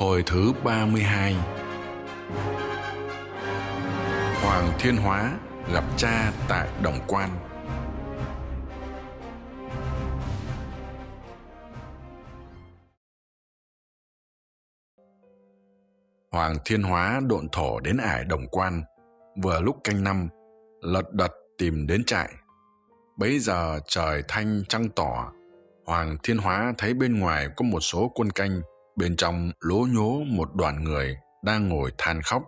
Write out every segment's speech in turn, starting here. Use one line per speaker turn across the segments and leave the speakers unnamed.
Hồi thứ 32 Hoàng Thiên Hóa gặp cha tại Đồng Quan. Hoàng Thiên Hóa độn thổ đến ải Đồng Quan, Vừa lúc canh năm, Lật đật tìm đến trại. Bấy giờ trời thanh trăng tỏ, hoàng thiên hóa thấy bên ngoài có một số quân canh bên trong lố nhố một đoàn người đang ngồi than khóc.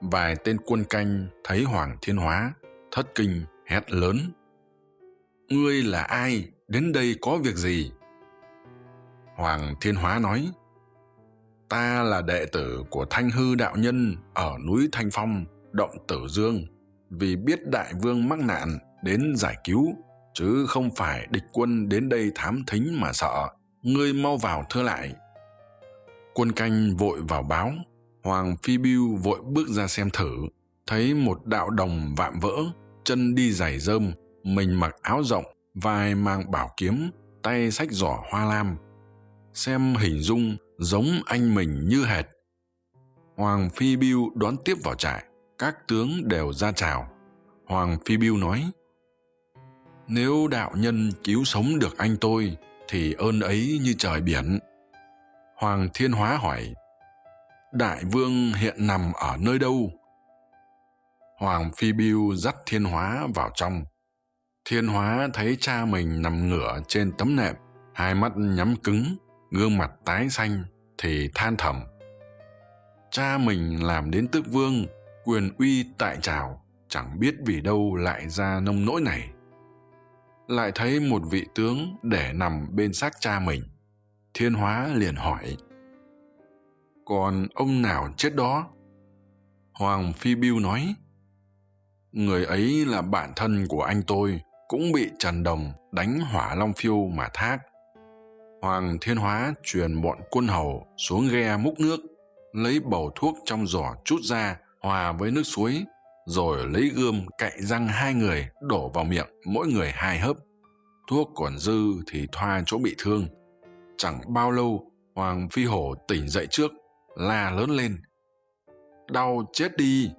Vài tên quân canh thấy hoàng thiên hóa, thất kinh, hét lớn. Ngươi là ai? Đến đây có việc gì? Hoàng thiên hóa nói, ta là đệ tử của thanh hư đạo nhân ở núi thanh phong, động tử dương. Vì biết đại vương mắc nạn đến giải cứu, chứ không phải địch quân đến đây thám thính mà sợ. Ngươi mau vào thưa lại quân canh vội vào báo. Hoàng phi Biu vội bước ra xem thử. Thấy một đạo đồng vạm vỡ, chân đi giày rơm, mình mặc áo rộng, vai mang bảo kiếm, tay sách giỏ hoa lam. Xem hình dung giống anh mình như hệt. Hoàng phi Biu đón tiếp vào trại, các tướng đều ra chào. Hoàng phi Biu nói, nếu đạo nhân cứu sống được anh tôi, thì ơn ấy như trời biển hoàng thiên hóa hỏi, đại vương hiện nằm ở nơi đâu? Hoàng phi biêu dắt thiên hóa vào trong. Thiên hóa thấy cha mình nằm ngửa trên tấm nệm, hai mắt nhắm cứng, gương mặt tái xanh thì than thầm, cha mình làm đến tước vương, quyền uy tại trào chẳng biết vì đâu lại ra nông nỗi này. Lại thấy một vị tướng để nằm bên xác cha mình thiên hóa liền hỏi, còn ông nào chết đó? Hoàng phi biêu nói, người ấy là bạn thân của anh tôi, cũng bị trần đồng đánh hỏa long phiêu mà thác. Hoàng thiên hóa truyền bọn quân hầu xuống ghe múc nước, lấy bầu thuốc trong giỏ chút ra, hòa với nước suối, rồi lấy gươm cạy răng hai người đổ vào miệng, mỗi người hai hớp. Thuốc còn dư thì thoa chỗ bị thương chẳng bao lâu, hoàng phi hổ tỉnh dậy trước, la lớn lên. Đau chết đi.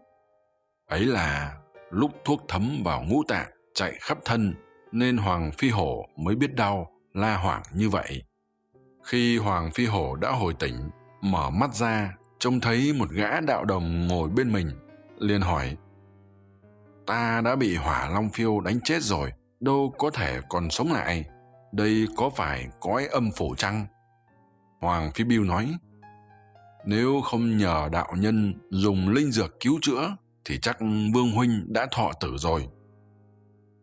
Ấy là lúc thuốc thấm vào ngũ tạng chạy khắp thân nên hoàng phi hổ mới biết đau, la hoảng như vậy. Khi hoàng phi hổ đã hồi tỉnh, mở mắt ra, trông thấy một gã đạo đồng ngồi bên mình, liền hỏi, ta đã bị hỏa long phiêu đánh chết rồi, đâu có thể còn sống lại đây có phải cõi âm phủ chăng? Hoàng phi biêu nói, nếu không nhờ đạo nhân dùng linh dược cứu chữa, thì chắc vương huynh đã thọ tử rồi.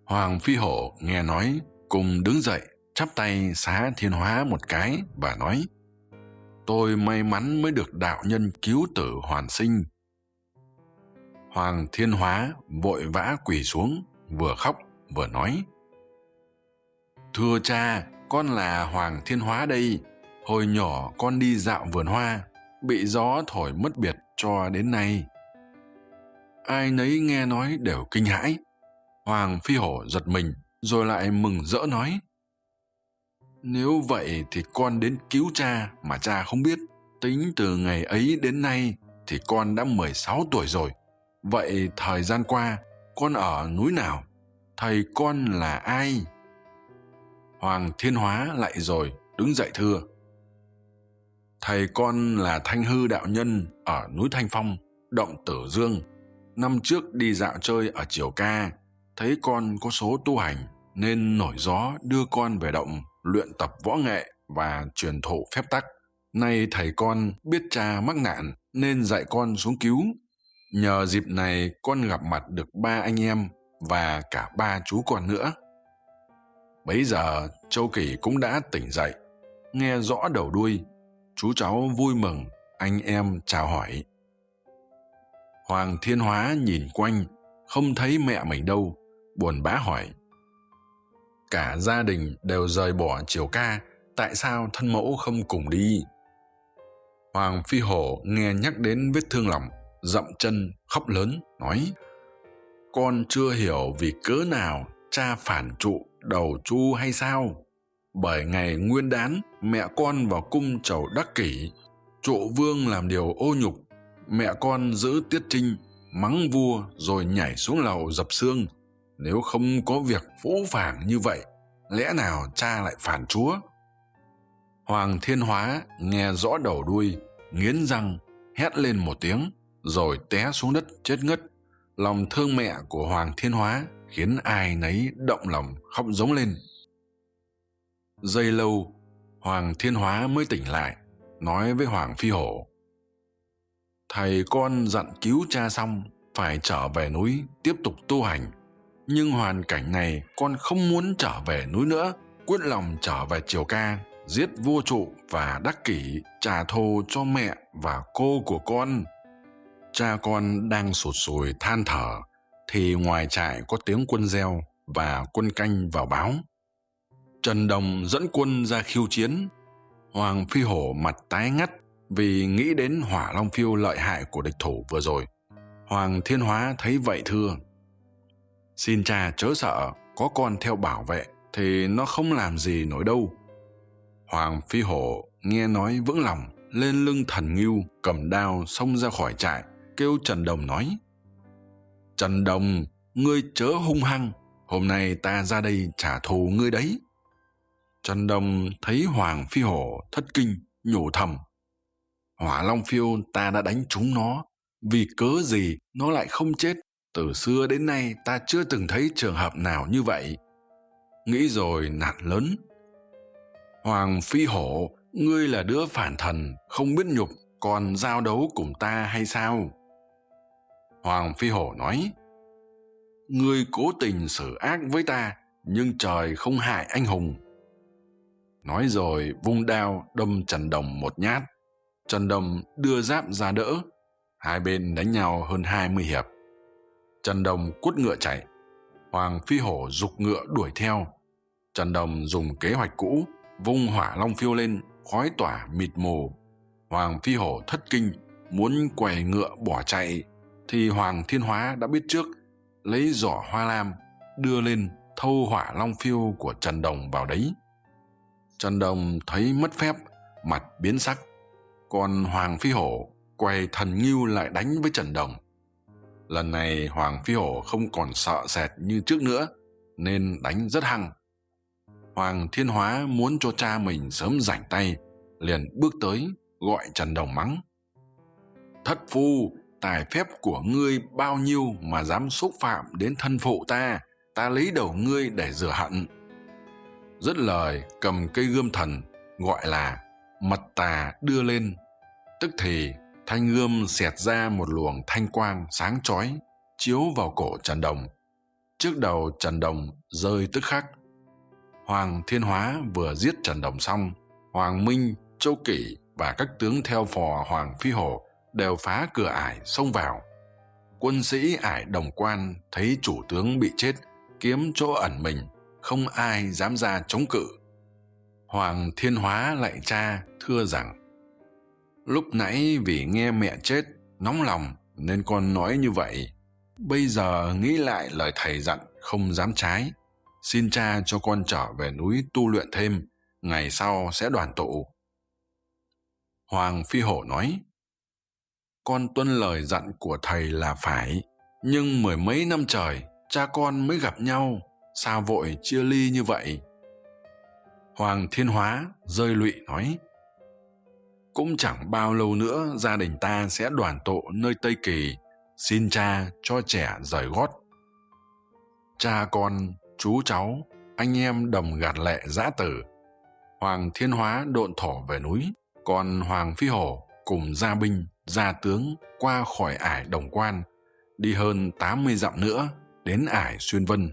Hoàng phi hổ nghe nói, cùng đứng dậy, chắp tay xá thiên hóa một cái và nói, tôi may mắn mới được đạo nhân cứu tử hoàn sinh. Hoàng thiên hóa vội vã quỳ xuống, vừa khóc, vừa nói thưa cha, con là hoàng thiên hóa đây. Hồi nhỏ con đi dạo vườn hoa, bị gió thổi mất biệt cho đến nay. Ai nấy nghe nói đều kinh hãi. Hoàng phi hổ giật mình, rồi lại mừng rỡ nói, nếu vậy thì con đến cứu cha mà cha không biết. Tính từ ngày ấy đến nay thì con đã mười sáu tuổi rồi. Vậy thời gian qua, con ở núi nào? Thầy con là ai? Hoàng thiên hóa lại rồi đứng dậy thưa. Thầy con là thanh hư đạo nhân ở núi thanh phong, động tử dương. Năm trước đi dạo chơi ở triều ca, thấy con có số tu hành nên nổi gió đưa con về động luyện tập võ nghệ và truyền thụ phép tắc. Nay thầy con biết cha mắc nạn nên dạy con xuống cứu. Nhờ dịp này con gặp mặt được ba anh em và cả ba chú con nữa bấy giờ, châu kỳ cũng đã tỉnh dậy. Nghe rõ đầu đuôi, chú cháu vui mừng, anh em chào hỏi. Hoàng thiên hóa nhìn quanh, không thấy mẹ mình đâu, buồn bã hỏi. Cả gia đình đều rời bỏ triều ca, tại sao thân mẫu không cùng đi? Hoàng phi hổ nghe nhắc đến vết thương lòng, dậm chân khóc lớn, nói. Con chưa hiểu vì cớ nào cha phản trụ đầu chu hay sao? Bởi ngày nguyên đán, mẹ con vào cung chầu đắc kỷ. Trụ vương làm điều ô nhục. Mẹ con giữ tiết trinh, mắng vua rồi nhảy xuống lầu dập xương. Nếu không có việc phũ phàng như vậy, lẽ nào cha lại phản chúa? Hoàng thiên hóa nghe rõ đầu đuôi, nghiến răng, hét lên một tiếng, rồi té xuống đất chết ngất lòng thương mẹ của hoàng thiên hóa khiến ai nấy động lòng khóc giống lên. Giây lâu, hoàng thiên hóa mới tỉnh lại, nói với hoàng phi hổ, thầy con dặn cứu cha xong, phải trở về núi tiếp tục tu hành. Nhưng hoàn cảnh này con không muốn trở về núi nữa, quyết lòng trở về triều ca, giết vua trụ và đắc kỷ, trả thù cho mẹ và cô của con cha con đang sụt sùi than thở, thì ngoài trại có tiếng quân reo và quân canh vào báo. Trần đồng dẫn quân ra khiêu chiến. Hoàng phi hổ mặt tái ngắt vì nghĩ đến hỏa long phiêu lợi hại của địch thủ vừa rồi. Hoàng thiên hóa thấy vậy thưa, xin cha chớ sợ, có con theo bảo vệ thì nó không làm gì nổi đâu. Hoàng phi hổ nghe nói vững lòng, lên lưng thần ngưu cầm đao xông ra khỏi trại kêu trần đồng nói, trần đồng, ngươi chớ hung hăng, hôm nay ta ra đây trả thù ngươi đấy. Trần đồng thấy hoàng phi hổ thất kinh, nhủ thầm, hỏa long phiêu ta đã đánh trúng nó, vì cớ gì nó lại không chết? Từ xưa đến nay ta chưa từng thấy trường hợp nào như vậy. Nghĩ rồi nạt lớn, hoàng phi hổ, ngươi là đứa phản thần, không biết nhục, còn giao đấu cùng ta hay sao? Hoàng phi hổ nói ngươi cố tình xử ác với ta, nhưng trời không hại anh hùng. Nói rồi, vung đao đâm trần đồng một nhát. Trần đồng đưa giáp ra đỡ. Hai bên đánh nhau hơn hai mươi hiệp. Trần đồng quất ngựa chạy. Hoàng phi hổ giục ngựa đuổi theo. Trần đồng dùng kế hoạch cũ, vung hỏa long phiêu lên, khói tỏa mịt mù. Hoàng phi hổ thất kinh, muốn quầy ngựa bỏ chạy thì hoàng thiên hóa đã biết trước, lấy giỏ hoa lam đưa lên thâu hỏa long phiêu của trần đồng vào đấy. Trần đồng thấy mất phép, mặt biến sắc. Còn hoàng phi hổ quay thần nghiêu lại đánh với trần đồng. Lần này hoàng phi hổ không còn sợ sệt như trước nữa, nên đánh rất hăng. Hoàng thiên hóa muốn cho cha mình sớm rảnh tay, liền bước tới gọi trần đồng mắng. Thất phu tài phép của ngươi bao nhiêu mà dám xúc phạm đến thân phụ ta ta lấy đầu ngươi để rửa hận. Dứt lời, cầm cây gươm thần, gọi là mật tà đưa lên. Tức thì, thanh gươm xẹt ra một luồng thanh quang sáng chói, chiếu vào cổ trần đồng. Trước đầu trần đồng rơi tức khắc. Hoàng thiên hóa vừa giết trần đồng xong, hoàng minh, châu kỷ và các tướng theo phò hoàng phi hổ đều phá cửa ải xông vào. Quân sĩ ải đồng quan thấy chủ tướng bị chết, kiếm chỗ ẩn mình, không ai dám ra chống cự. Hoàng thiên hóa lại cha thưa rằng, lúc nãy vì nghe mẹ chết, nóng lòng nên con nói như vậy. Bây giờ nghĩ lại lời thầy dặn, không dám trái. Xin cha cho con trở về núi tu luyện thêm, ngày sau sẽ đoàn tụ. Hoàng phi hổ nói con tuân lời dặn của thầy là phải. Nhưng mười mấy năm trời, cha con mới gặp nhau. Sao vội chia ly như vậy. Hoàng thiên hóa rơi lụy nói, cũng chẳng bao lâu nữa gia đình ta sẽ đoàn tụ nơi tây kỳ. Xin cha cho trẻ rời gót. Cha con, chú cháu, anh em đầm gạt lệ giã tử. Hoàng thiên hóa độn thổ về núi, còn hoàng phi hổ cùng gia binh gia tướng qua khỏi ải đồng quan, đi hơn tám mươi dặm nữa đến ải xuyên vân.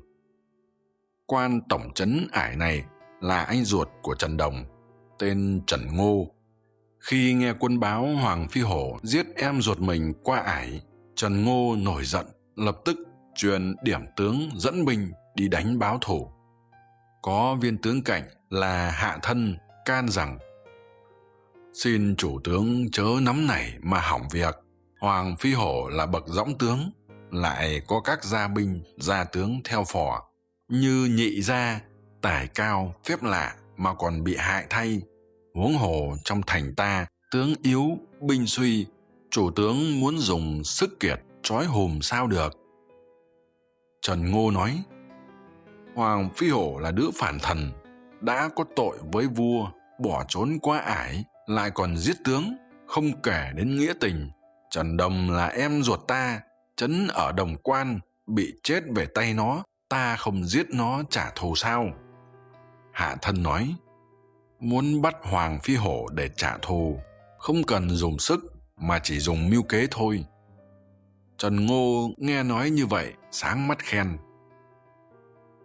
Quan tổng trấn ải này là anh ruột của trần đồng, tên trần ngô. Khi nghe quân báo hoàng phi hổ giết em ruột mình qua ải, trần ngô nổi giận, lập tức truyền điểm tướng dẫn binh đi đánh báo thủ có viên tướng cạnh là hạ thân can rằng xin chủ tướng chớ nắm này mà hỏng việc. Hoàng phi hổ là bậc dõng tướng, lại có các gia binh, gia tướng theo phò. Như nhị gia, tài cao, phép lạ mà còn bị hại thay. Huống hồ trong thành ta, tướng yếu, binh suy, chủ tướng muốn dùng sức kiệt, trói hùm sao được? Trần ngô nói, hoàng phi hổ là đứa phản thần, đã có tội với vua, bỏ trốn qua ải lại còn giết tướng, không kể đến nghĩa tình. Trần đồng là em ruột ta chấn ở đồng quan, bị chết về tay nó, ta không giết nó trả thù sao? Hạ thân nói, muốn bắt hoàng phi hổ để trả thù, không cần dùng sức, mà chỉ dùng mưu kế thôi. Trần ngô nghe nói như vậy, sáng mắt khen.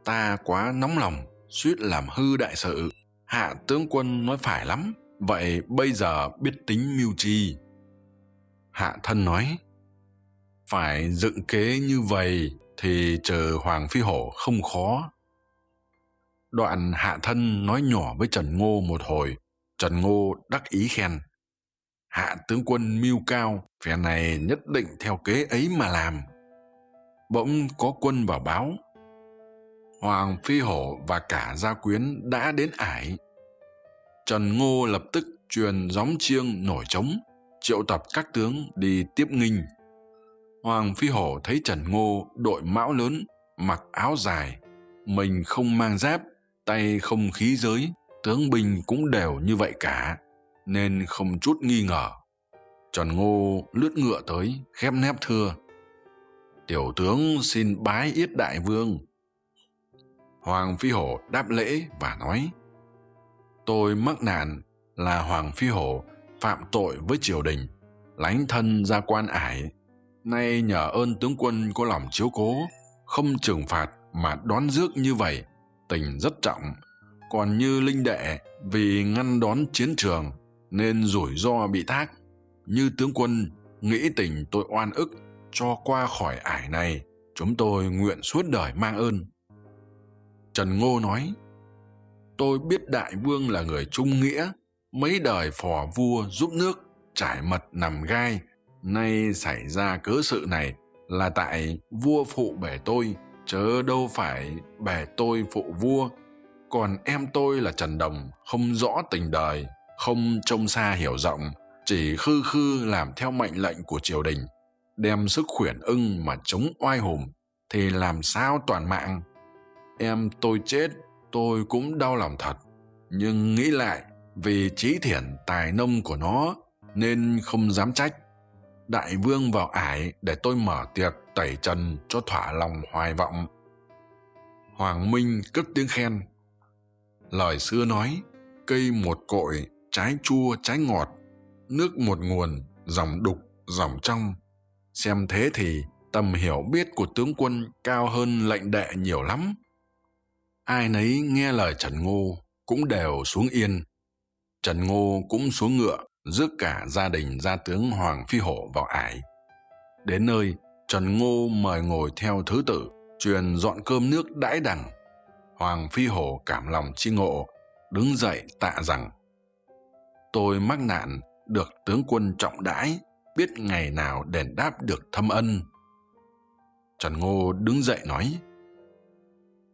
Ta quá nóng lòng, suýt làm hư đại sự. Hạ tướng quân nói, phải lắm vậy bây giờ biết tính mưu chi? Hạ thân nói, phải dựng kế như vậy thì chờ hoàng phi hổ không khó. Đoạn hạ thân nói nhỏ với trần ngô một hồi. Trần ngô đắc ý khen, hạ tướng quân mưu cao, phe này nhất định theo kế ấy mà làm. Bỗng có quân vào báo. Hoàng phi hổ và cả gia quyến đã đến ải trần ngô lập tức truyền gióng chiêng nổi trống, triệu tập các tướng đi tiếp nghinh. Hoàng phi hổ thấy trần ngô đội mão lớn, mặc áo dài, mình không mang giáp, tay không khí giới, tướng binh cũng đều như vậy cả, nên không chút nghi ngờ. Trần ngô lướt ngựa tới, khép nép thưa, tiểu tướng xin bái yết đại vương. Hoàng phi hổ đáp lễ và nói tôi mắc nạn là hoàng phi hổ phạm tội với triều đình, lánh thân ra quan ải. Nay nhờ ơn tướng quân có lòng chiếu cố, không trừng phạt mà đón rước như vậy, tình rất trọng. Còn như linh đệ vì ngăn đón chiến trường nên rủi ro bị thác. Như tướng quân nghĩ tình tôi oan ức cho qua khỏi ải này, chúng tôi nguyện suốt đời mang ơn. Trần ngô nói tôi biết đại vương là người trung nghĩa, mấy đời phò vua giúp nước, trải mật nằm gai. Nay xảy ra cớ sự này là tại vua phụ bể tôi, chớ đâu phải bể tôi phụ vua. Còn em tôi là trần đồng, không rõ tình đời, không trông xa hiểu rộng, chỉ khư khư làm theo mệnh lệnh của triều đình, đem sức khuyển ưng mà chống oai hùng, thì làm sao toàn mạng? Em tôi chết tôi cũng đau lòng thật, nhưng nghĩ lại vì trí thiển tài nông của nó nên không dám trách. Đại vương vào ải để tôi mở tiệc tẩy trần cho thỏa lòng hoài vọng. Hoàng minh cất tiếng khen. Lời xưa nói, cây một cội, trái chua, trái ngọt, nước một nguồn, dòng đục, dòng trong. Xem thế thì tầm hiểu biết của tướng quân cao hơn lệnh đệ nhiều lắm ai nấy nghe lời trần ngô cũng đều xuống yên. Trần ngô cũng xuống ngựa, rước cả gia đình, gia tướng hoàng phi hổ vào ải. Đến nơi, trần ngô mời ngồi theo thứ tự, truyền dọn cơm nước đãi đằng. Hoàng phi hổ cảm lòng chi ngộ, đứng dậy tạ rằng, tôi mắc nạn, được tướng quân trọng đãi, biết ngày nào đền đáp được thâm ân. Trần ngô đứng dậy nói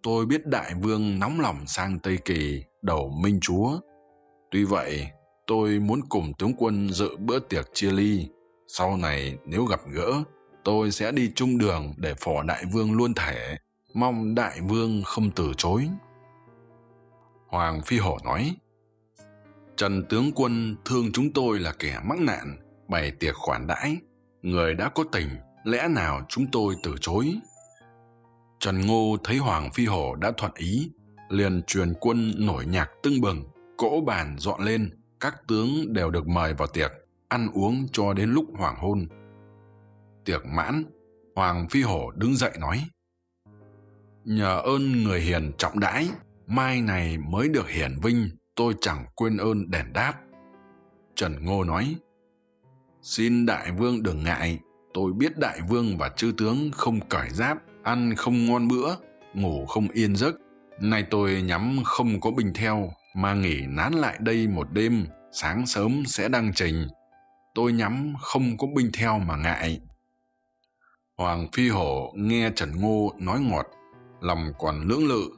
tôi biết đại vương nóng lòng sang tây kỳ, đầu minh chúa. Tuy vậy, tôi muốn cùng tướng quân dự bữa tiệc chia ly. Sau này, nếu gặp gỡ, tôi sẽ đi chung đường để phò đại vương luôn thể mong đại vương không từ chối. Hoàng phi hổ nói, trần tướng quân thương chúng tôi là kẻ mắc nạn, bày tiệc khoản đãi. Người đã có tình, lẽ nào chúng tôi từ chối? Trần ngô thấy hoàng phi hổ đã thuận ý, liền truyền quân nổi nhạc tưng bừng, cỗ bàn dọn lên, các tướng đều được mời vào tiệc, ăn uống cho đến lúc hoàng hôn. Tiệc mãn, hoàng phi hổ đứng dậy nói, nhờ ơn người hiền trọng đãi, mai này mới được hiển vinh, tôi chẳng quên ơn đền đáp. Trần ngô nói, xin đại vương đừng ngại, tôi biết đại vương và chư tướng không cởi giáp ăn không ngon bữa, ngủ không yên giấc. Nay tôi nhắm không có binh theo, mà nghỉ nán lại đây một đêm, sáng sớm sẽ đăng trình tôi nhắm không có binh theo mà ngại. Hoàng phi hổ nghe trần ngô nói ngọt, lòng còn lưỡng lự.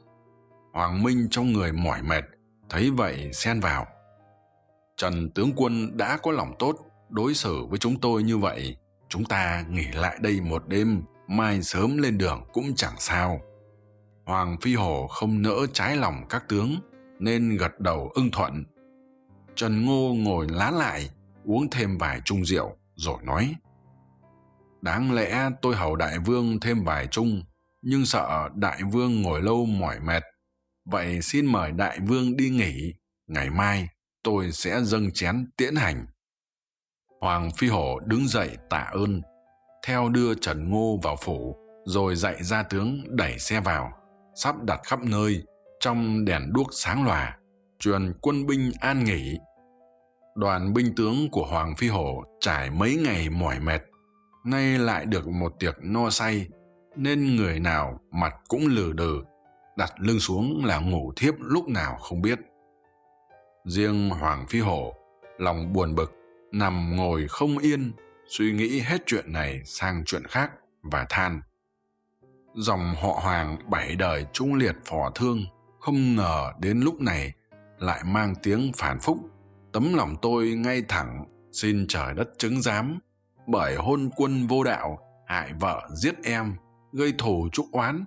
Hoàng minh trong người mỏi mệt, thấy vậy xen vào. Trần tướng quân đã có lòng tốt đối xử với chúng tôi như vậy, chúng ta nghỉ lại đây một đêm mai sớm lên đường cũng chẳng sao. Hoàng phi hổ không nỡ trái lòng các tướng, nên gật đầu ưng thuận. Trần ngô ngồi lá lại, uống thêm vài chung rượu, rồi nói, đáng lẽ tôi hầu đại vương thêm vài chung, nhưng sợ đại vương ngồi lâu mỏi mệt. Vậy xin mời đại vương đi nghỉ, ngày mai tôi sẽ dâng chén tiễn hành. Hoàng phi hổ đứng dậy tạ ơn theo đưa trần ngô vào phủ, rồi dạy ra tướng đẩy xe vào, sắp đặt khắp nơi trong đèn đuốc sáng lòa, truyền quân binh an nghỉ. Đoàn binh tướng của hoàng phi hổ trải mấy ngày mỏi mệt, nay lại được một tiệc no say, nên người nào mặt cũng lừ đừ, đặt lưng xuống là ngủ thiếp lúc nào không biết. Riêng hoàng phi hổ, lòng buồn bực, nằm ngồi không yên suy nghĩ hết chuyện này sang chuyện khác và than. Dòng họ hoàng bảy đời trung liệt phò thương không ngờ đến lúc này lại mang tiếng phản phúc. Tấm lòng tôi ngay thẳng, xin trời đất chứng giám, bởi hôn quân vô đạo, hại vợ giết em, gây thù trúc oán.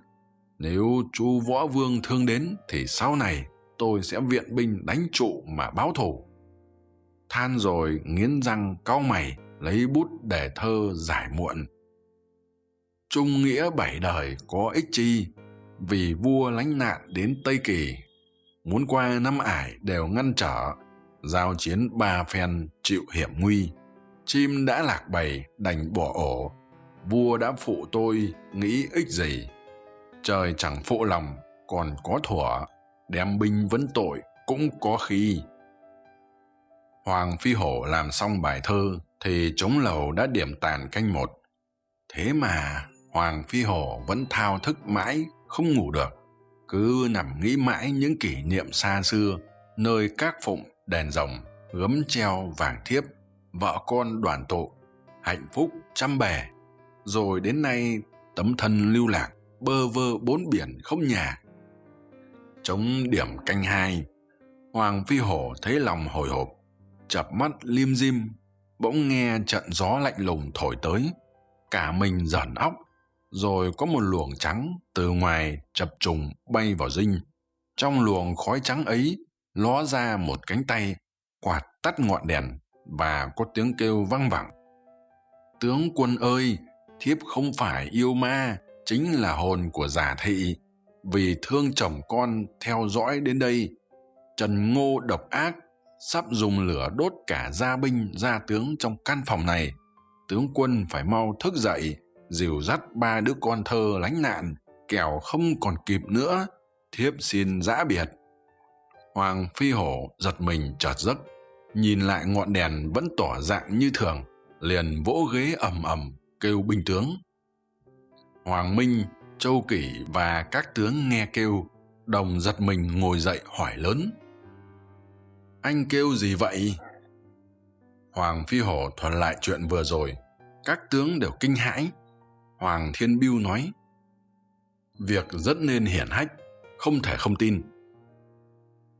Nếu chu võ vương thương đến thì sau này tôi sẽ viện binh đánh trụ mà báo thù. Than rồi nghiến răng cau mày lấy bút để thơ giải muộn. Trung nghĩa bảy đời có ích chi, vì vua lánh nạn đến tây kỳ, muốn qua năm ải đều ngăn trở, giao chiến ba phen chịu hiểm nguy. Chim đã lạc bầy, đành bỏ ổ. Vua đã phụ tôi, nghĩ ích gì? Trời chẳng phụ lòng, còn có thuở đem binh vấn tội cũng có khi hoàng phi hổ làm xong bài thơ thì trống lầu đã điểm tàn canh một. Thế mà hoàng phi hổ vẫn thao thức mãi không ngủ được. Cứ nằm nghĩ mãi những kỷ niệm xa xưa, nơi các phụng, đèn rồng, gấm treo, vàng thiếp, vợ con đoàn tụ, hạnh phúc trăm bề. Rồi đến nay, tấm thân lưu lạc, bơ vơ bốn biển không nhà. Trống điểm canh hai, hoàng phi hổ thấy lòng hồi hộp chập mắt lim dim, bỗng nghe trận gió lạnh lùng thổi tới. Cả mình giởn óc, rồi có một luồng trắng từ ngoài chập trùng bay vào dinh. Trong luồng khói trắng ấy, ló ra một cánh tay, quạt tắt ngọn đèn và có tiếng kêu văng vẳng. Tướng quân ơi, thiếp không phải yêu ma, chính là hồn của giả thị. Vì thương chồng con theo dõi đến đây, trần ngô độc ác sắp dùng lửa đốt cả gia binh, gia tướng trong căn phòng này. Tướng quân phải mau thức dậy, dìu dắt ba đứa con thơ lánh nạn, kẻo không còn kịp nữa. Thiếp xin giã biệt. Hoàng phi hổ giật mình chợt giấc, nhìn lại ngọn đèn vẫn tỏ dạng như thường, liền vỗ ghế ầm ầm, kêu binh tướng. Hoàng minh, châu kỷ và các tướng nghe kêu, đồng giật mình ngồi dậy hỏi lớn anh kêu gì vậy? Hoàng phi hổ thuật lại chuyện vừa rồi. Các tướng đều kinh hãi. Hoàng thiên biêu nói, việc rất nên hiển hách, không thể không tin.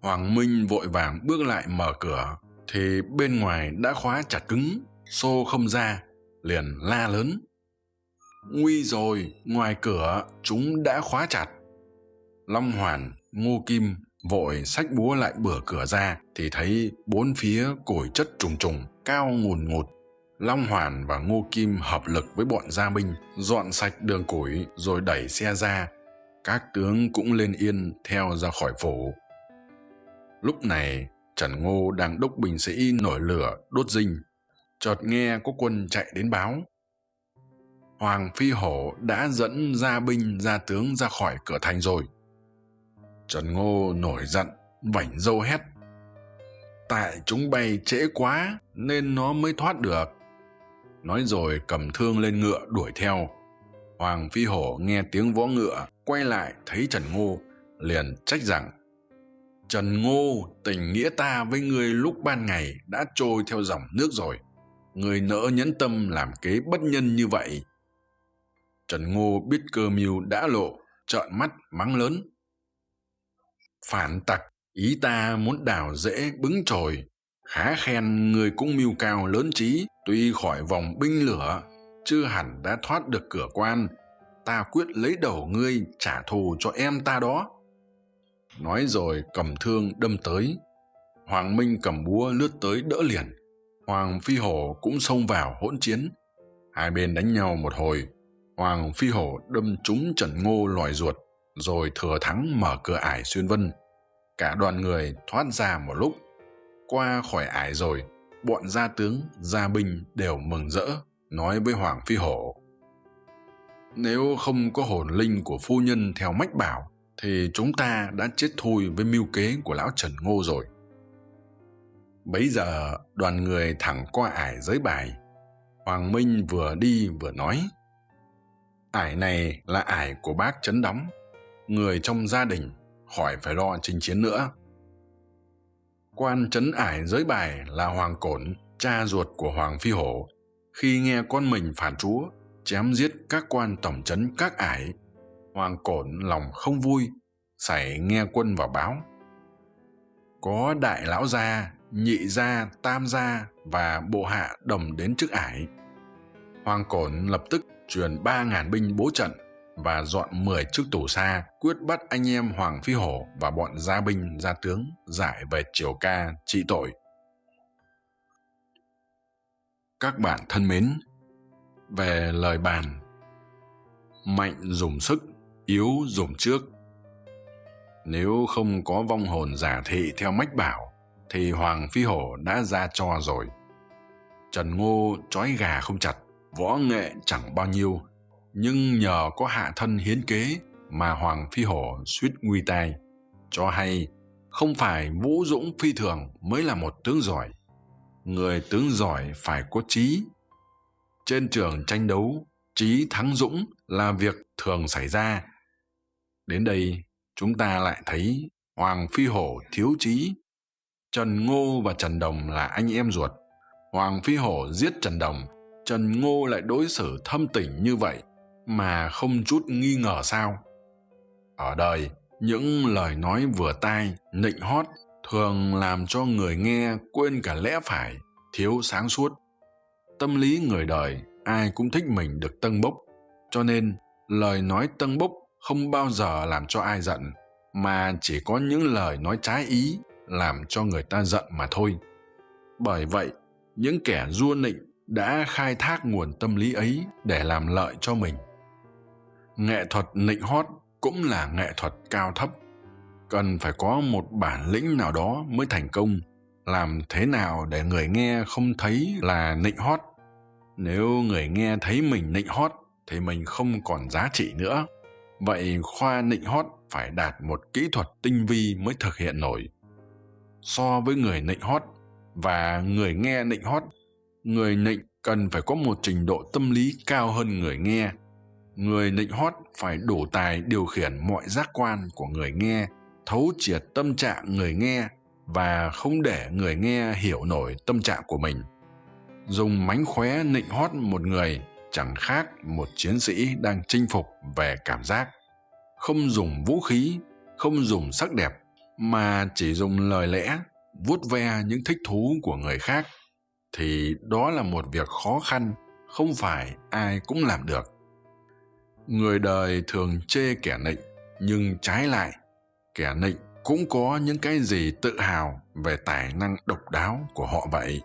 Hoàng minh vội vàng bước lại mở cửa, thì bên ngoài đã khóa chặt cứng, xô không ra, liền la lớn, nguy rồi, ngoài cửa chúng đã khóa chặt. Long hoàn, ngô kim vội xách búa lại bửa cửa ra thì thấy bốn phía củi chất trùng trùng, cao ngùn ngụt. Long hoàn và ngô kim hợp lực với bọn gia binh, dọn sạch đường củi rồi đẩy xe ra. Các tướng cũng lên yên theo ra khỏi phủ. Lúc này, trần ngô đang đốc binh sĩ nổi lửa, đốt dinh. Chợt nghe có quân chạy đến báo. Hoàng phi hổ đã dẫn gia binh, gia tướng ra khỏi cửa thành rồi trần ngô nổi giận, vảnh dâu hét. Tại chúng bay trễ quá nên nó mới thoát được. Nói rồi cầm thương lên ngựa đuổi theo. Hoàng phi hổ nghe tiếng vó ngựa, quay lại thấy trần ngô, liền trách rằng, trần ngô, tình nghĩa ta với ngươi lúc ban ngày đã trôi theo dòng nước rồi. Người nỡ nhẫn tâm làm kế bất nhân như vậy. Trần ngô biết cơ mưu đã lộ, trợn mắt mắng lớn phản tặc, ý ta muốn đào dễ bứng chồi. Khá khen người cũng mưu cao lớn trí, tuy khỏi vòng binh lửa, chưa hẳn đã thoát được cửa quan. Ta quyết lấy đầu ngươi trả thù cho em ta đó. Nói rồi cầm thương đâm tới. Hoàng minh cầm búa lướt tới đỡ liền. Hoàng phi hổ cũng xông vào hỗn chiến. Hai bên đánh nhau một hồi. Hoàng phi hổ đâm trúng trần ngô lòi ruột rồi thừa thắng mở cửa ải xuyên vân. Cả đoàn người thoát ra một lúc. Qua khỏi ải rồi, bọn gia tướng, gia binh đều mừng rỡ, nói với hoàng phi hổ. Nếu không có hồn linh của phu nhân theo mách bảo, thì chúng ta đã chết thui với mưu kế của lão trần ngô rồi. Bấy giờ, đoàn người thẳng qua ải giới bài. Hoàng minh vừa đi vừa nói, ải này là ải của bác trấn đóng người trong gia đình khỏi phải lo chinh chiến nữa. Quan trấn ải giới bài là hoàng cổn, cha ruột của hoàng phi hổ. Khi nghe con mình phản chúa, chém giết các quan tổng trấn các ải, hoàng cổn lòng không vui, sảy nghe quân vào báo. Có đại lão gia, nhị gia, tam gia và bộ hạ đồng đến trước ải. Hoàng cổn lập tức truyền ba ngàn binh bố trận và dọn mười chiếc tù xa, quyết bắt anh em hoàng phi hổ và bọn gia binh, gia tướng giải về triều ca trị tội. Các bạn thân mến, về lời bàn, mạnh dùng sức, yếu dùng trước. Nếu không có vong hồn giả thị theo mách bảo, thì hoàng phi hổ đã ra cho rồi. Trần ngô trói gà không chặt, võ nghệ chẳng bao nhiêu nhưng nhờ có hạ thân hiến kế mà hoàng phi hổ suýt nguy tai. Cho hay, không phải vũ dũng phi thường mới là một tướng giỏi. Người tướng giỏi phải có trí. Trên trường tranh đấu, trí thắng dũng là việc thường xảy ra. Đến đây, chúng ta lại thấy hoàng phi hổ thiếu trí. Trần ngô và trần đồng là anh em ruột. Hoàng phi hổ giết trần đồng, trần ngô lại đối xử thâm tình như vậy mà không chút nghi ngờ sao? Ở đời, những lời nói vừa tai, nịnh hót thường làm cho người nghe quên cả lẽ phải, thiếu sáng suốt. Tâm lý người đời, ai cũng thích mình được tâng bốc, cho nên lời nói tâng bốc không bao giờ làm cho ai giận, mà chỉ có những lời nói trái ý làm cho người ta giận mà thôi. Bởi vậy, những kẻ dua nịnh đã khai thác nguồn tâm lý ấy để làm lợi cho mình nghệ thuật nịnh hót cũng là nghệ thuật cao thấp. Cần phải có một bản lĩnh nào đó mới thành công. Làm thế nào để người nghe không thấy là nịnh hót? Nếu người nghe thấy mình nịnh hót, thì mình không còn giá trị nữa. Vậy khoa nịnh hót phải đạt một kỹ thuật tinh vi mới thực hiện nổi. So với người nịnh hót và người nghe nịnh hót, người nịnh cần phải có một trình độ tâm lý cao hơn người nghe người nịnh hót phải đủ tài điều khiển mọi giác quan của người nghe, thấu triệt tâm trạng người nghe và không để người nghe hiểu nổi tâm trạng của mình. Dùng mánh khóe nịnh hót một người chẳng khác một chiến sĩ đang chinh phục về cảm giác. Không dùng vũ khí, không dùng sắc đẹp, mà chỉ dùng lời lẽ, vuốt ve những thích thú của người khác, thì đó là một việc khó khăn, không phải ai cũng làm được người đời thường chê kẻ nịnh, nhưng trái lại, kẻ nịnh cũng có những cái gì tự hào về tài năng độc đáo của họ vậy.